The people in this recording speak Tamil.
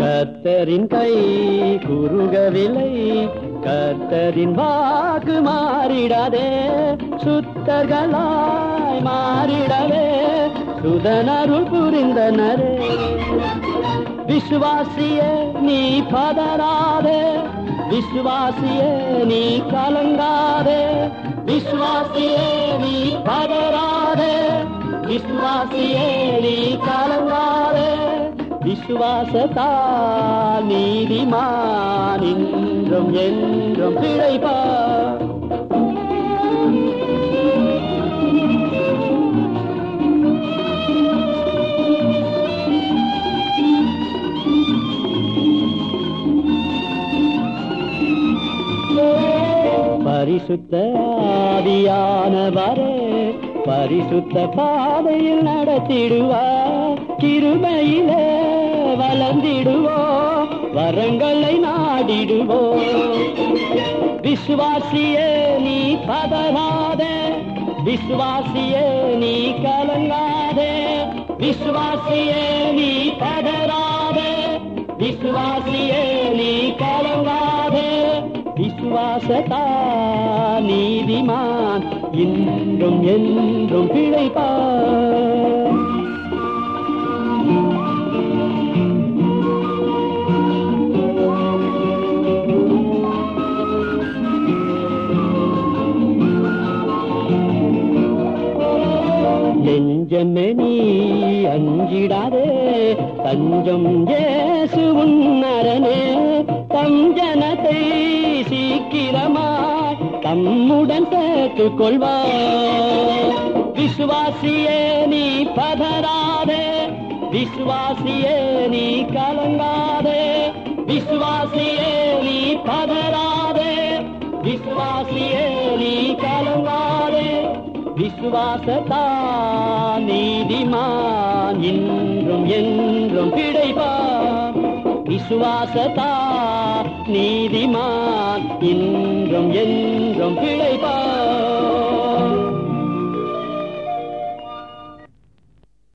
கத்தரின் கை குறுகவில்லை கத்தரின் வாக்கு மாறிடாதே சுத்தர்களாய் மாறிடவே. சுதனருள் புரிந்தனரே. விசுவாசியே நீ பதறாதே. விசுவாசியே நீ கலங்காதே. விசுவாசியே நீ பதறாதே. விசுவாசியே நீ கலங்காதே. விசுவாசத்தா நீதிமான் இன்றும் என்றும் பிழைப்பார். பரிசுத்த ஆவியானவரே பரிசுத்த பாதையில் நடத்திடுவார் கிருமையில வளர்ந்திடுவோம் வரங்களை நாடிடுவோம் விசுவாசியே நீ பதறாதே. விசுவாசியே நீ கலங்காதே. விசுவாசியே நீ பதறாதே. விசுவாசியே சதா நீதிமான் இன்றும் என்றும் பிழைப்பார். நெஞ்சமே நீ அஞ்சிடாதே தஞ்சம் ஏசு உன்னரனே சீக்கிரமாய் தம்முடன் சேர்த்துக் கொள்வார் விசுவாசியே நீ பதறாதே. விசுவாசியே நீ கலங்காதே. விசுவாசியே நீ பதறாதே. விசுவாசியே நீ கலங்காதே. விசுவாசத்தா நீதிமான் இன்றும் என்றும் கிடைப்பான் விசுவாசதா நீதிமான் இன்றும் என்றும் பிழைப்பான்.